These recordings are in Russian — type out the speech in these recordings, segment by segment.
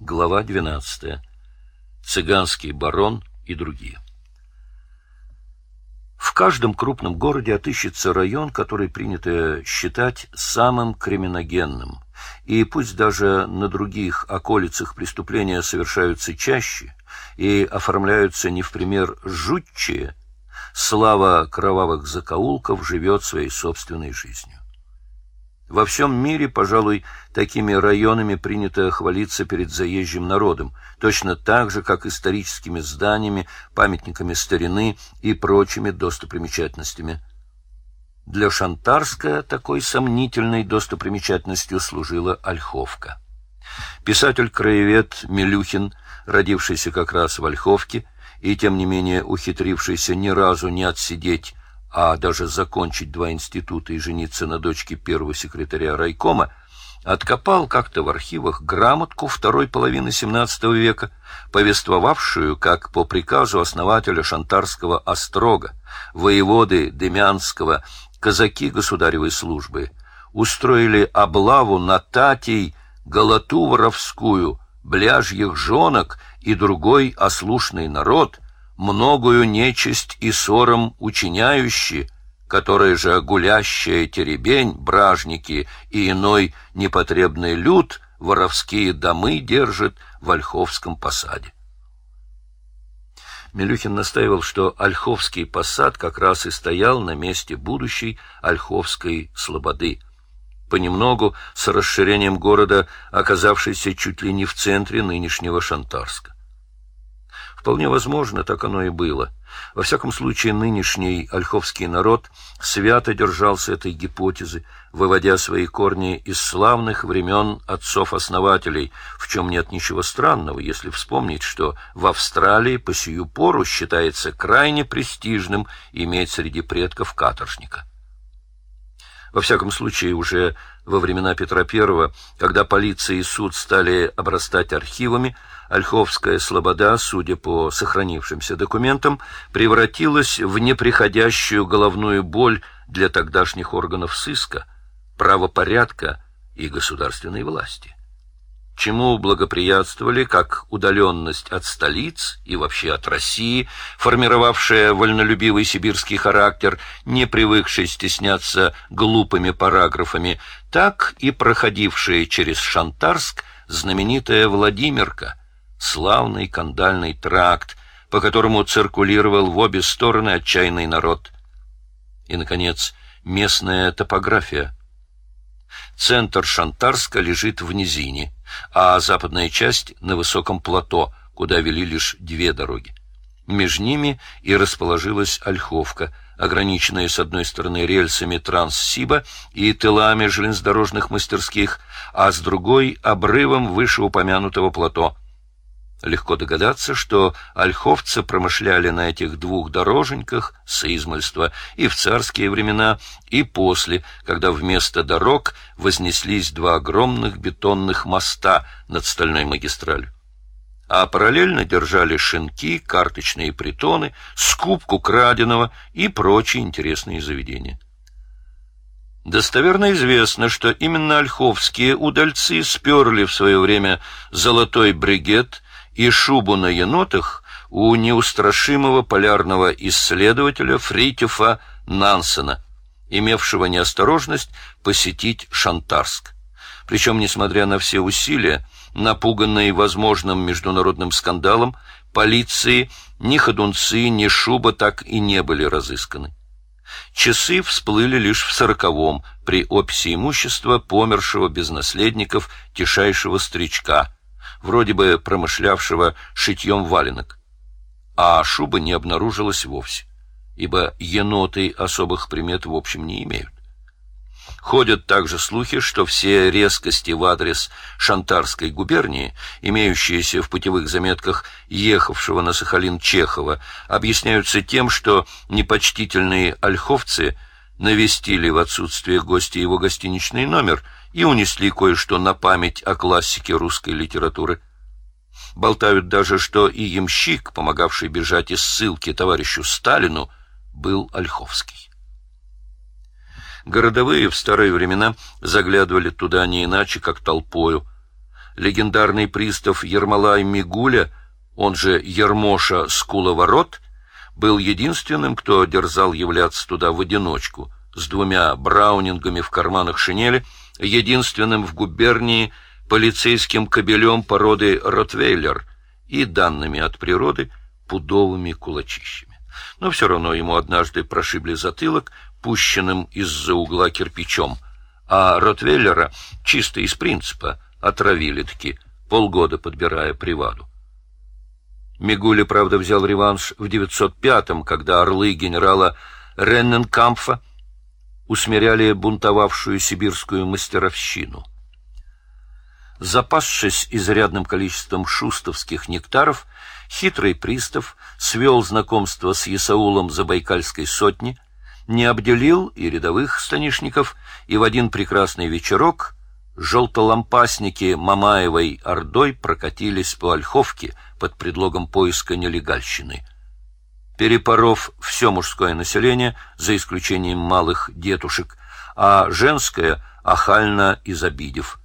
Глава 12. Цыганский барон и другие. В каждом крупном городе отыщется район, который принято считать самым криминогенным. И пусть даже на других околицах преступления совершаются чаще и оформляются не в пример жутче, слава кровавых закоулков живет своей собственной жизнью. Во всем мире, пожалуй, такими районами принято хвалиться перед заезжим народом, точно так же, как историческими зданиями, памятниками старины и прочими достопримечательностями. Для Шантарска такой сомнительной достопримечательностью служила Ольховка. Писатель-краевед Милюхин, родившийся как раз в Ольховке и тем не менее ухитрившийся ни разу не отсидеть а даже закончить два института и жениться на дочке первого секретаря райкома, откопал как-то в архивах грамотку второй половины XVII века, повествовавшую, как по приказу основателя Шантарского острога, воеводы Демянского, казаки государевой службы, устроили облаву на Татей, Галату воровскую, бляжьих жонок и другой ослушный народ — многою нечисть и ссором учиняющие, которые же гулящая теребень, бражники и иной непотребный люд воровские домы держит в Ольховском посаде. Милюхин настаивал, что Ольховский посад как раз и стоял на месте будущей Ольховской слободы, понемногу с расширением города, оказавшейся чуть ли не в центре нынешнего Шантарска. Вполне возможно, так оно и было. Во всяком случае, нынешний ольховский народ свято держался этой гипотезы, выводя свои корни из славных времен отцов-основателей, в чем нет ничего странного, если вспомнить, что в Австралии по сию пору считается крайне престижным иметь среди предков каторжника. Во всяком случае, уже во времена Петра I, когда полиция и суд стали обрастать архивами, Ольховская слобода, судя по сохранившимся документам, превратилась в неприходящую головную боль для тогдашних органов сыска, правопорядка и государственной власти. Чему благоприятствовали как удаленность от столиц и вообще от России, формировавшая вольнолюбивый сибирский характер, не привыкший стесняться глупыми параграфами, так и проходившая через Шантарск знаменитая Владимирка, славный кандальный тракт, по которому циркулировал в обе стороны отчаянный народ. И, наконец, местная топография. Центр Шантарска лежит в низине, а западная часть — на высоком плато, куда вели лишь две дороги. Между ними и расположилась Ольховка, ограниченная с одной стороны рельсами Транссиба и тылами железнодорожных мастерских, а с другой — обрывом вышеупомянутого плато — Легко догадаться, что ольховцы промышляли на этих двух дороженьках с измольства и в царские времена, и после, когда вместо дорог вознеслись два огромных бетонных моста над стальной магистралью. А параллельно держали шинки, карточные притоны, скупку краденого и прочие интересные заведения. Достоверно известно, что именно ольховские удальцы сперли в свое время золотой бригет и шубу на енотах у неустрашимого полярного исследователя Фритюфа Нансена, имевшего неосторожность посетить Шантарск. Причем, несмотря на все усилия, напуганные возможным международным скандалом, полиции ни ходунцы, ни шуба так и не были разысканы. Часы всплыли лишь в сороковом при описи имущества помершего без наследников тишайшего старичка – вроде бы промышлявшего шитьем валенок. А шуба не обнаружилась вовсе, ибо еноты особых примет в общем не имеют. Ходят также слухи, что все резкости в адрес Шантарской губернии, имеющиеся в путевых заметках ехавшего на Сахалин Чехова, объясняются тем, что непочтительные ольховцы навестили в отсутствие гостя его гостиничный номер — и унесли кое-что на память о классике русской литературы. Болтают даже, что и ямщик, помогавший бежать из ссылки товарищу Сталину, был Ольховский. Городовые в старые времена заглядывали туда не иначе, как толпою. Легендарный пристав Ермолай Мигуля, он же Ермоша Скуловорот, был единственным, кто дерзал являться туда в одиночку, с двумя браунингами в карманах шинели, единственным в губернии полицейским кобелем породы Ротвейлер и данными от природы пудовыми кулачищами. Но все равно ему однажды прошибли затылок, пущенным из-за угла кирпичом, а Ротвейлера чисто из принципа отравили-таки, полгода подбирая приваду. Мигули, правда, взял реванш в 905-м, когда орлы генерала Ренненкампфа усмиряли бунтовавшую сибирскую мастеровщину. Запасшись изрядным количеством шустовских нектаров, хитрый пристав свел знакомство с Исаулом Забайкальской сотни, не обделил и рядовых станишников, и в один прекрасный вечерок желтолампасники Мамаевой Ордой прокатились по Ольховке под предлогом поиска нелегальщины. Перепоров все мужское население, за исключением малых детушек, а женское охально изобидев.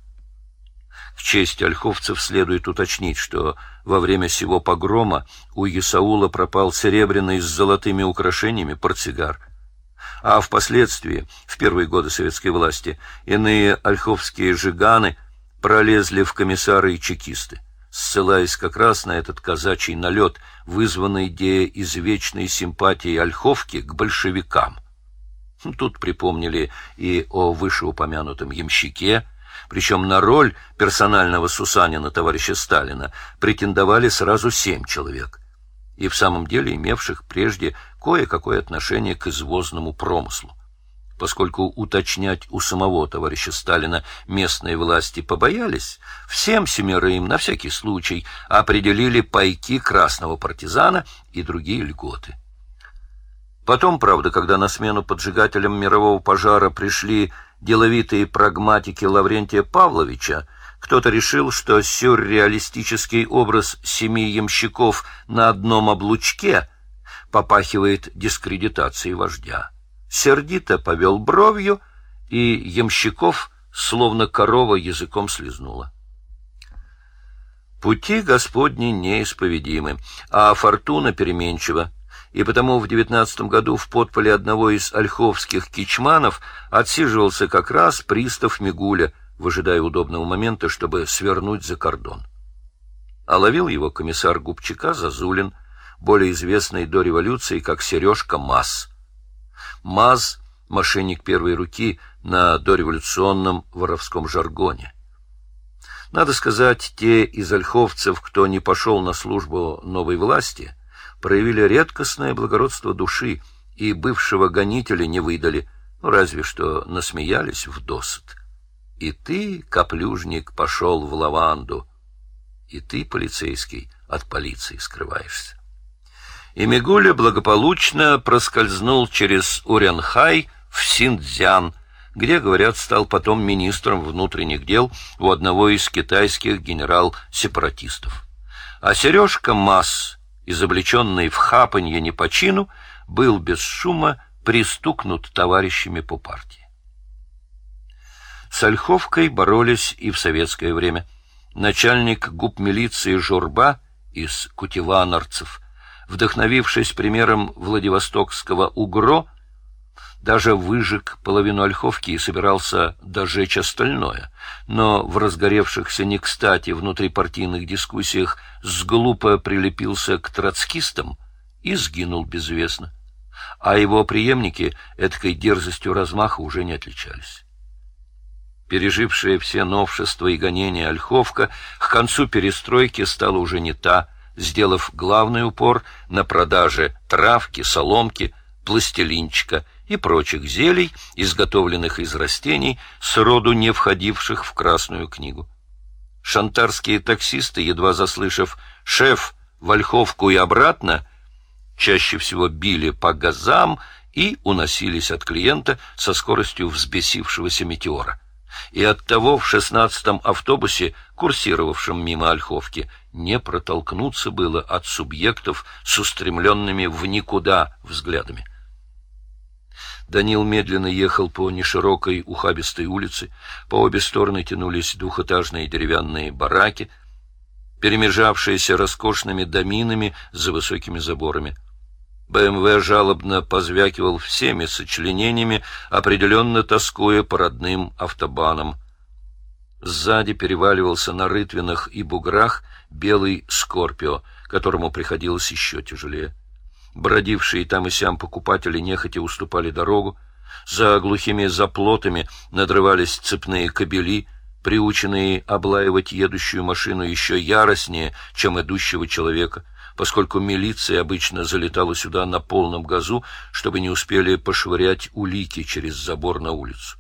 К чести ольховцев следует уточнить, что во время сего погрома у Исаула пропал серебряный с золотыми украшениями портсигар — а впоследствии, в первые годы советской власти, иные ольховские жиганы пролезли в комиссары и чекисты, ссылаясь как раз на этот казачий налет, вызванный идеей извечной симпатии ольховки к большевикам. Тут припомнили и о вышеупомянутом ямщике, причем на роль персонального Сусанина товарища Сталина претендовали сразу семь человек, и в самом деле имевших прежде кое-какое отношение к извозному промыслу. Поскольку уточнять у самого товарища Сталина местные власти побоялись, всем семерым на всякий случай определили пайки красного партизана и другие льготы. Потом, правда, когда на смену поджигателям мирового пожара пришли деловитые прагматики Лаврентия Павловича, кто-то решил, что сюрреалистический образ семи ямщиков на одном облучке попахивает дискредитацией вождя. Сердито повел бровью, и ямщиков, словно корова, языком слезнула. Пути Господни неисповедимы, а фортуна переменчива, и потому в девятнадцатом году в подполе одного из ольховских кичманов отсиживался как раз пристав Мигуля — выжидая удобного момента, чтобы свернуть за кордон. А ловил его комиссар Губчака Зазулин, более известный до революции как Сережка Маз. Маз — мошенник первой руки на дореволюционном воровском жаргоне. Надо сказать, те из ольховцев, кто не пошел на службу новой власти, проявили редкостное благородство души и бывшего гонителя не выдали, ну, разве что насмеялись в досад. И ты, каплюжник, пошел в лаванду. И ты, полицейский, от полиции скрываешься. И Мигуля благополучно проскользнул через Уренхай в Синдзян, где, говорят, стал потом министром внутренних дел у одного из китайских генерал-сепаратистов. А Сережка Масс, изобличенный в хапанье не по чину, был без шума пристукнут товарищами по партии. С Ольховкой боролись и в советское время. Начальник губ милиции Журба из Кутеванарцев, вдохновившись примером Владивостокского УГРО, даже выжег половину Ольховки и собирался дожечь остальное, но в разгоревшихся не кстати внутрипартийных дискуссиях сглупо прилепился к троцкистам и сгинул безвестно. А его преемники этой дерзостью размаха уже не отличались пережившая все новшества и гонения Ольховка, к концу перестройки стала уже не та, сделав главный упор на продаже травки, соломки, пластилинчика и прочих зелий, изготовленных из растений, сроду не входивших в Красную книгу. Шантарские таксисты, едва заслышав «шеф, в и обратно», чаще всего били по газам и уносились от клиента со скоростью взбесившегося метеора и оттого в шестнадцатом автобусе, курсировавшем мимо Ольховки, не протолкнуться было от субъектов с устремленными в никуда взглядами. Данил медленно ехал по неширокой ухабистой улице. По обе стороны тянулись двухэтажные деревянные бараки, перемежавшиеся роскошными доминами за высокими заборами. БМВ жалобно позвякивал всеми сочленениями, определенно тоскуя по родным автобанам. Сзади переваливался на рытвинах и буграх белый «Скорпио», которому приходилось еще тяжелее. Бродившие там и сям покупатели нехотя уступали дорогу. За глухими заплотами надрывались цепные кобели, приученные облаивать едущую машину еще яростнее, чем идущего человека, поскольку милиция обычно залетала сюда на полном газу, чтобы не успели пошвырять улики через забор на улицу.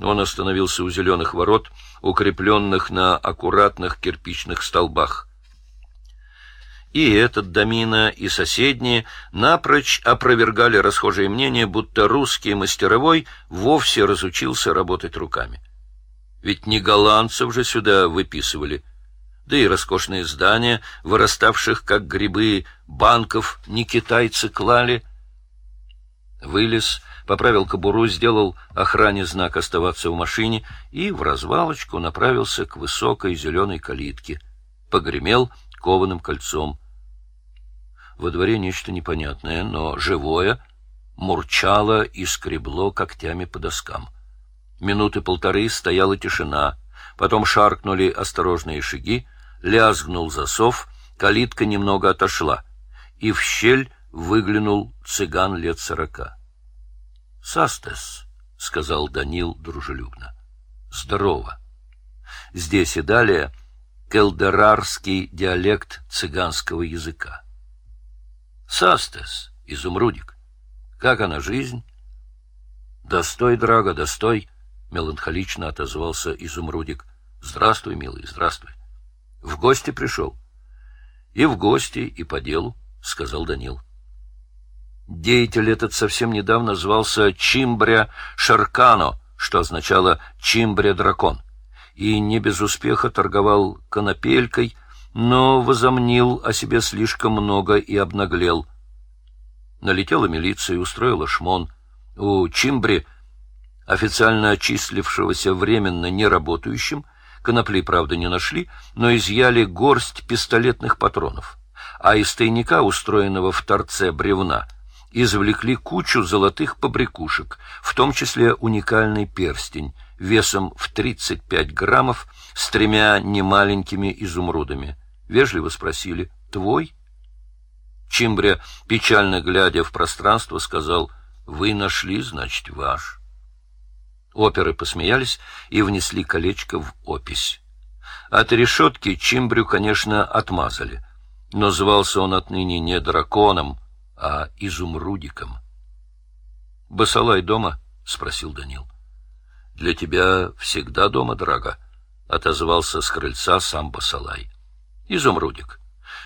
Он остановился у зеленых ворот, укрепленных на аккуратных кирпичных столбах и этот домина, и соседние напрочь опровергали расхожее мнение, будто русский мастеровой вовсе разучился работать руками. Ведь не голландцев же сюда выписывали, да и роскошные здания, выраставших как грибы банков, не китайцы клали. Вылез, поправил кобуру, сделал охране знак оставаться в машине и в развалочку направился к высокой зеленой калитке. Погремел кованым кольцом — во дворе нечто непонятное, но живое, мурчало и скребло когтями по доскам. Минуты полторы стояла тишина, потом шаркнули осторожные шаги, лязгнул засов, калитка немного отошла, и в щель выглянул цыган лет сорока. — Састес, — сказал Данил дружелюбно. — Здорово. Здесь и далее келдерарский диалект цыганского языка. Састес, изумрудик. Как она, жизнь? Достой, драга, достой, меланхолично отозвался изумрудик. Здравствуй, милый, здравствуй. В гости пришел. И в гости, и по делу, сказал Данил. Деятель этот совсем недавно звался Чимбря Шаркано, что означало Чимбря-дракон, и не без успеха торговал конопелькой, но возомнил о себе слишком много и обнаглел. Налетела милиция и устроила шмон. У Чимбри, официально отчислившегося временно неработающим, конопли, правда, не нашли, но изъяли горсть пистолетных патронов, а из тайника, устроенного в торце бревна, извлекли кучу золотых побрякушек, в том числе уникальный перстень, весом в 35 граммов, с тремя немаленькими изумрудами. Вежливо спросили «Твой?» Чимбря, печально глядя в пространство, сказал «Вы нашли, значит, ваш». Оперы посмеялись и внесли колечко в опись. От решетки Чимбрю, конечно, отмазали, но звался он отныне не драконом, а изумрудиком. «Басалай дома?» — спросил Данил. «Для тебя всегда дома, дорога», — отозвался с крыльца сам Басалай. Изумрудик,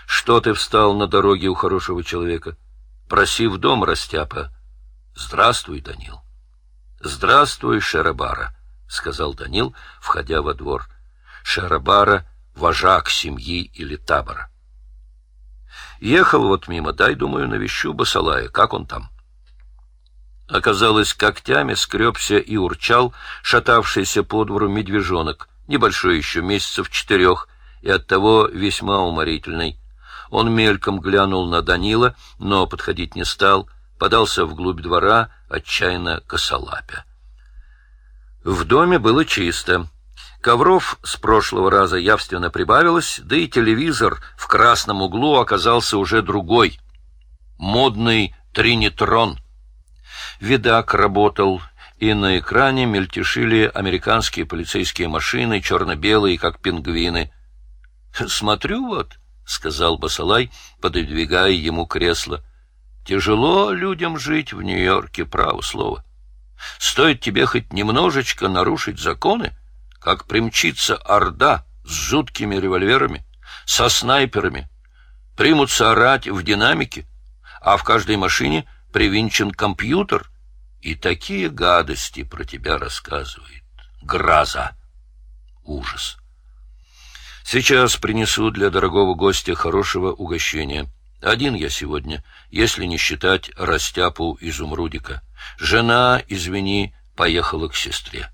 что ты встал на дороге у хорошего человека? Проси в дом, растяпа. Здравствуй, Данил. Здравствуй, Шарабара, сказал Данил, входя во двор. Шарабара — вожак семьи или табора. Ехал вот мимо, дай, думаю, навещу Басалая. Как он там? Оказалось, когтями скребся и урчал шатавшийся по двору медвежонок, небольшой еще, месяцев четырех, и оттого весьма уморительный. Он мельком глянул на Данила, но подходить не стал, подался вглубь двора, отчаянно косолапя. В доме было чисто. Ковров с прошлого раза явственно прибавилось, да и телевизор в красном углу оказался уже другой. Модный тринитрон. Видак работал, и на экране мельтешили американские полицейские машины, черно-белые, как пингвины —— Смотрю вот, — сказал Басалай, пододвигая ему кресло. — Тяжело людям жить в Нью-Йорке, право слово. Стоит тебе хоть немножечко нарушить законы, как примчится орда с жуткими револьверами, со снайперами, примутся орать в динамике, а в каждой машине привинчен компьютер и такие гадости про тебя рассказывает. Гроза. Ужас. Сейчас принесу для дорогого гостя хорошего угощения, Один я сегодня, если не считать растяпу изумрудика. Жена, извини, поехала к сестре.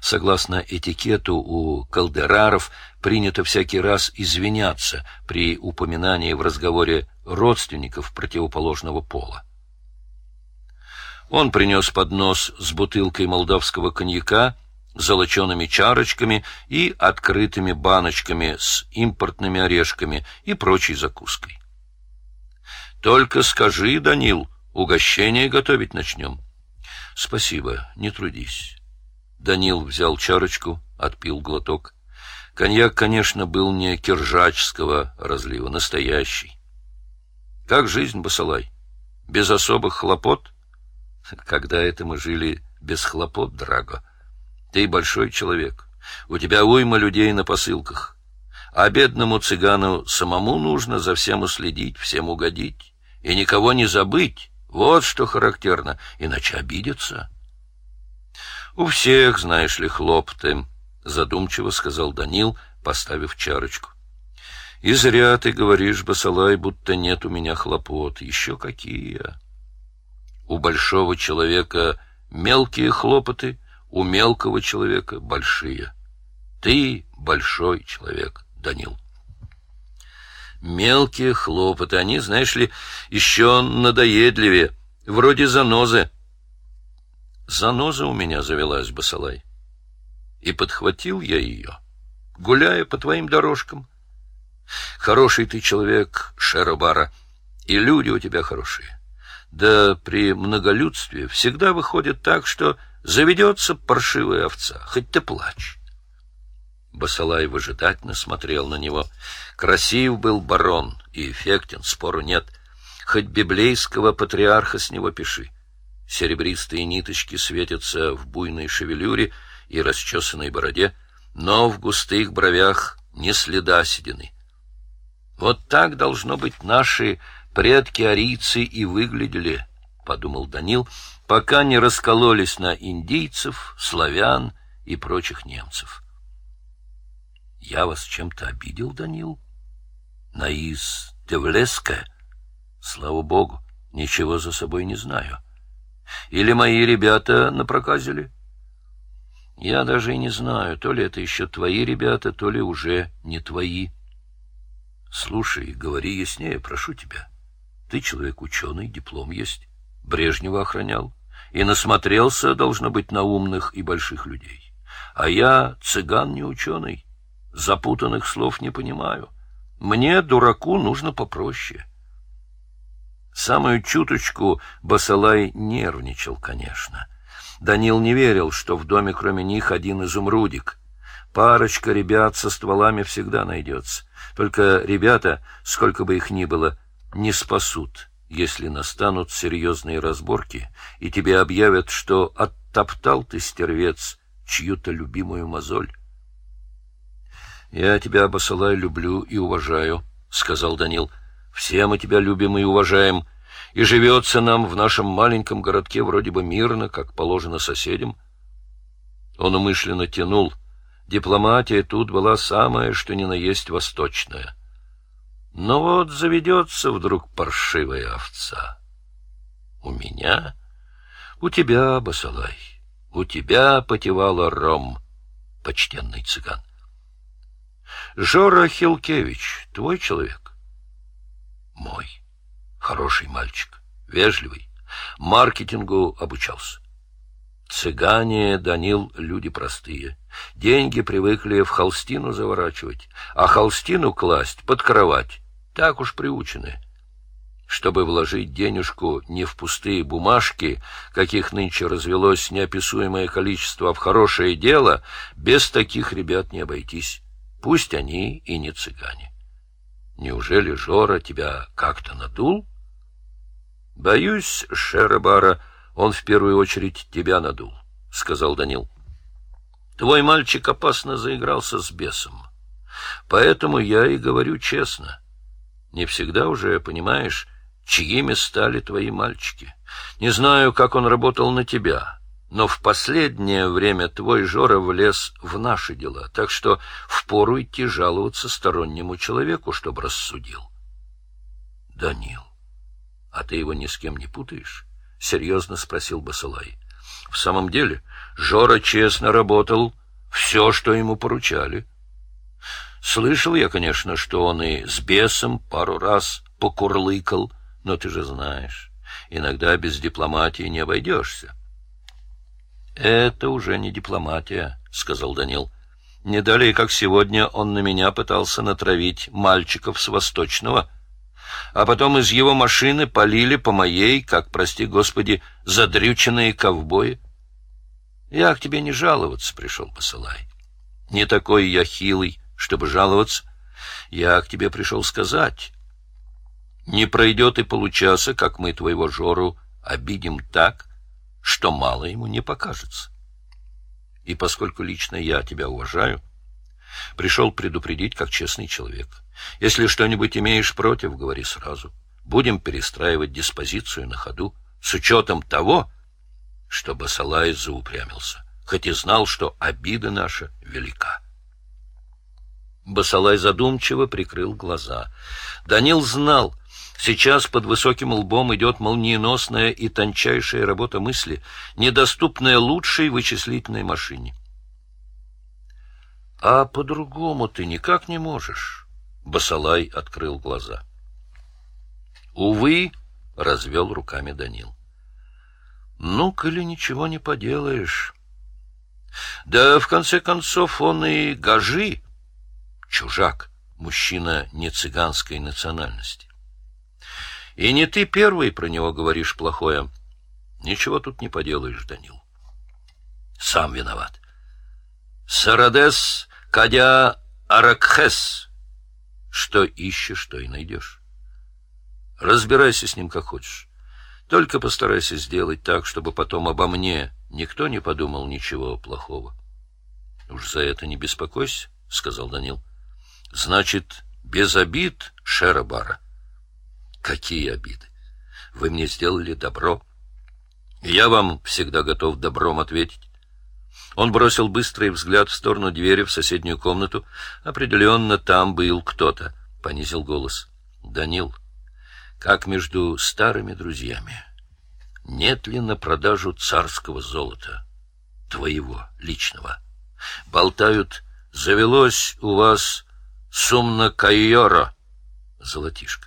Согласно этикету у калдераров принято всякий раз извиняться при упоминании в разговоре родственников противоположного пола. Он принес поднос с бутылкой молдавского коньяка, золочеными чарочками и открытыми баночками с импортными орешками и прочей закуской. «Только скажи, Данил, угощение готовить начнем». «Спасибо, не трудись». Данил взял чарочку, отпил глоток. Коньяк, конечно, был не киржачского разлива, настоящий. «Как жизнь, Басалай? Без особых хлопот?» «Когда это мы жили без хлопот, Драго?» Ты большой человек. У тебя уйма людей на посылках. А бедному цыгану самому нужно за всем уследить, всем угодить. И никого не забыть. Вот что характерно, иначе обидятся. У всех, знаешь ли, хлопты, — задумчиво сказал Данил, поставив чарочку. И зря ты говоришь, Басалай, будто нет у меня хлопот. Еще какие! У большого человека мелкие хлопоты — у мелкого человека большие. Ты большой человек, Данил. Мелкие хлопоты, они, знаешь ли, еще надоедливее, вроде занозы. Заноза у меня завелась, Басалай. И подхватил я ее, гуляя по твоим дорожкам. Хороший ты человек, Шеробара, и люди у тебя хорошие. Да при многолюдстве всегда выходит так, что Заведется паршивая овца, хоть ты плачь. Басалай выжидательно смотрел на него. Красив был барон и эффектен, спору нет. Хоть библейского патриарха с него пиши. Серебристые ниточки светятся в буйной шевелюре и расчесанной бороде, но в густых бровях не следа седины. Вот так, должно быть, наши предки-арийцы и выглядели, — подумал Данил, пока не раскололись на индийцев, славян и прочих немцев. Я вас чем-то обидел, Данил? Наиз Девлеска? Слава богу, ничего за собой не знаю. Или мои ребята напроказили? Я даже и не знаю, то ли это еще твои ребята, то ли уже не твои. Слушай, говори яснее, прошу тебя. Ты человек ученый, диплом есть. Брежнева охранял и насмотрелся, должно быть, на умных и больших людей. А я цыган не ученый, запутанных слов не понимаю. Мне, дураку, нужно попроще. Самую чуточку Басалай нервничал, конечно. Данил не верил, что в доме кроме них один изумрудик. Парочка ребят со стволами всегда найдется. Только ребята, сколько бы их ни было, не спасут если настанут серьезные разборки, и тебе объявят, что оттоптал ты, стервец, чью-то любимую мозоль. — Я тебя, Абасалай, люблю и уважаю, — сказал Данил. — Все мы тебя любим и уважаем, и живется нам в нашем маленьком городке вроде бы мирно, как положено соседям. Он умышленно тянул. Дипломатия тут была самая, что ни на есть восточная. Но вот заведется вдруг паршивая овца. У меня? У тебя, Басалай, у тебя потевала ром, почтенный цыган. Жора Хилкевич, твой человек? Мой. Хороший мальчик, вежливый, маркетингу обучался. Цыгане, Данил, люди простые. Деньги привыкли в холстину заворачивать, а холстину класть под кровать так уж приучены. Чтобы вложить денежку не в пустые бумажки, каких нынче развелось неописуемое количество, в хорошее дело, без таких ребят не обойтись. Пусть они и не цыгане. Неужели Жора тебя как-то надул? Боюсь, Шерабара, он в первую очередь тебя надул, — сказал Данил. Твой мальчик опасно заигрался с бесом. Поэтому я и говорю честно — не всегда уже понимаешь, чьими стали твои мальчики. Не знаю, как он работал на тебя, но в последнее время твой Жора влез в наши дела, так что впору идти жаловаться стороннему человеку, чтобы рассудил. Данил, а ты его ни с кем не путаешь? — серьезно спросил Басалай. — В самом деле, Жора честно работал, все, что ему поручали. Слышал я, конечно, что он и с бесом пару раз покурлыкал, но ты же знаешь, иногда без дипломатии не обойдешься. — Это уже не дипломатия, — сказал Данил. Не далее, как сегодня, он на меня пытался натравить мальчиков с Восточного, а потом из его машины полили по моей, как, прости господи, задрюченные ковбои. Я к тебе не жаловаться пришел, посылай. Не такой я хилый, чтобы жаловаться. Я к тебе пришел сказать. Не пройдет и получаса, как мы твоего Жору обидим так, что мало ему не покажется. И поскольку лично я тебя уважаю, пришел предупредить как честный человек. Если что-нибудь имеешь против, говори сразу. Будем перестраивать диспозицию на ходу, с учетом того, что Басалай заупрямился, хоть и знал, что обида наша велика. Басалай задумчиво прикрыл глаза. Данил знал, сейчас под высоким лбом идет молниеносная и тончайшая работа мысли, недоступная лучшей вычислительной машине. — А по-другому ты никак не можешь. Басалай открыл глаза. — Увы, — развел руками Данил. Ну, коли ничего не поделаешь. Да, в конце концов, он и гажи, чужак, мужчина не цыганской национальности. И не ты первый про него говоришь плохое. Ничего тут не поделаешь, Данил. Сам виноват. Сарадес кадя аракхес. Что ищешь, то и найдешь. Разбирайся с ним как хочешь. Только постарайся сделать так, чтобы потом обо мне никто не подумал ничего плохого. — Уж за это не беспокойся, — сказал Данил. — Значит, без обид, Шерабара? — Какие обиды? Вы мне сделали добро. Я вам всегда готов добром ответить. Он бросил быстрый взгляд в сторону двери в соседнюю комнату. Определенно там был кто-то. Понизил голос. — Данил, — как между старыми друзьями. Нет ли на продажу царского золота, твоего личного? Болтают, завелось у вас сумна кайора, золотишко.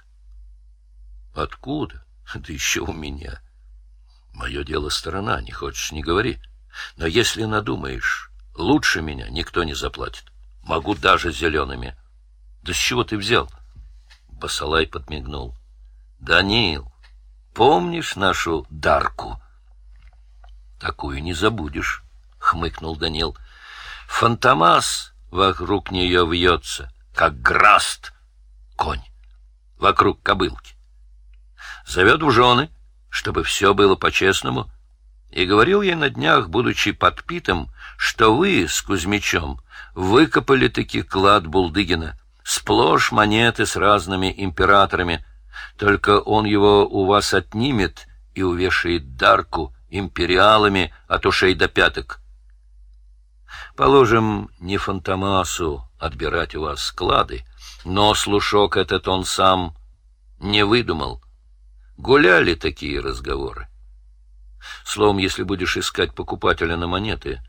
Откуда? Да еще у меня. Мое дело сторона, не хочешь, не говори. Но если надумаешь, лучше меня никто не заплатит. Могу даже зелеными. Да с чего ты взял? Басалай подмигнул. Данил, помнишь нашу Дарку? Такую не забудешь, хмыкнул Данил. Фантомас вокруг нее вьется, как граст, конь, вокруг кобылки. Зовет в жены, чтобы все было по-честному, и говорил ей на днях, будучи подпитым, что вы с Кузьмичом выкопали таки клад Булдыгина, сплошь монеты с разными императорами, только он его у вас отнимет и увешает дарку империалами от ушей до пяток. Положим, не Фантомасу отбирать у вас склады, но слушок этот он сам не выдумал. Гуляли такие разговоры. Словом, если будешь искать покупателя на монеты,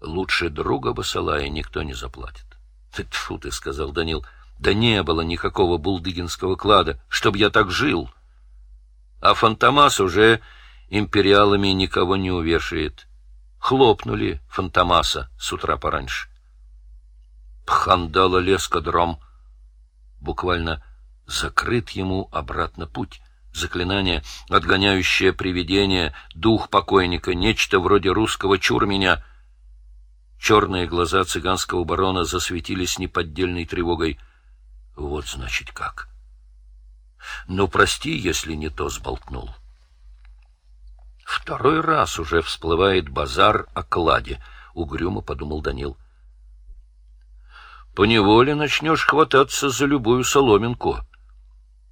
лучше друга Басалая никто не заплатит. — Тьфу ты, — сказал Данил, — да не было никакого булдыгинского клада, чтоб я так жил. А Фантомас уже империалами никого не увешает. Хлопнули Фантомаса с утра пораньше. Пхандала лескодром. Буквально закрыт ему обратно путь. Заклинание, отгоняющее привидение, дух покойника, нечто вроде русского чур меня. Черные глаза цыганского барона засветились неподдельной тревогой — вот значит как. Ну, прости, если не то сболтнул. Второй раз уже всплывает базар о кладе, угрюмо подумал Данил. Поневоле начнешь хвататься за любую соломинку.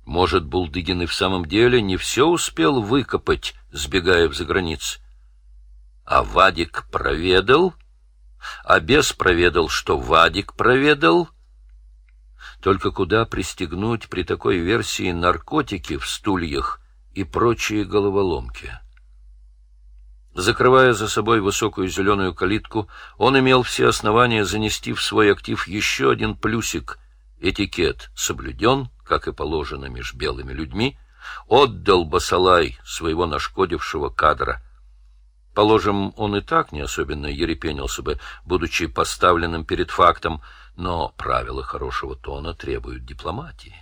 Может, Булдыгин и в самом деле не все успел выкопать, сбегая в заграниц. А Вадик проведал, а бес проведал, что Вадик проведал — Только куда пристегнуть при такой версии наркотики в стульях и прочие головоломки? Закрывая за собой высокую зеленую калитку, он имел все основания занести в свой актив еще один плюсик. Этикет соблюден, как и положено меж белыми людьми, отдал Басалай своего нашкодившего кадра. Положим, он и так не особенно ерепенился бы, будучи поставленным перед фактом, но правила хорошего тона требуют дипломатии.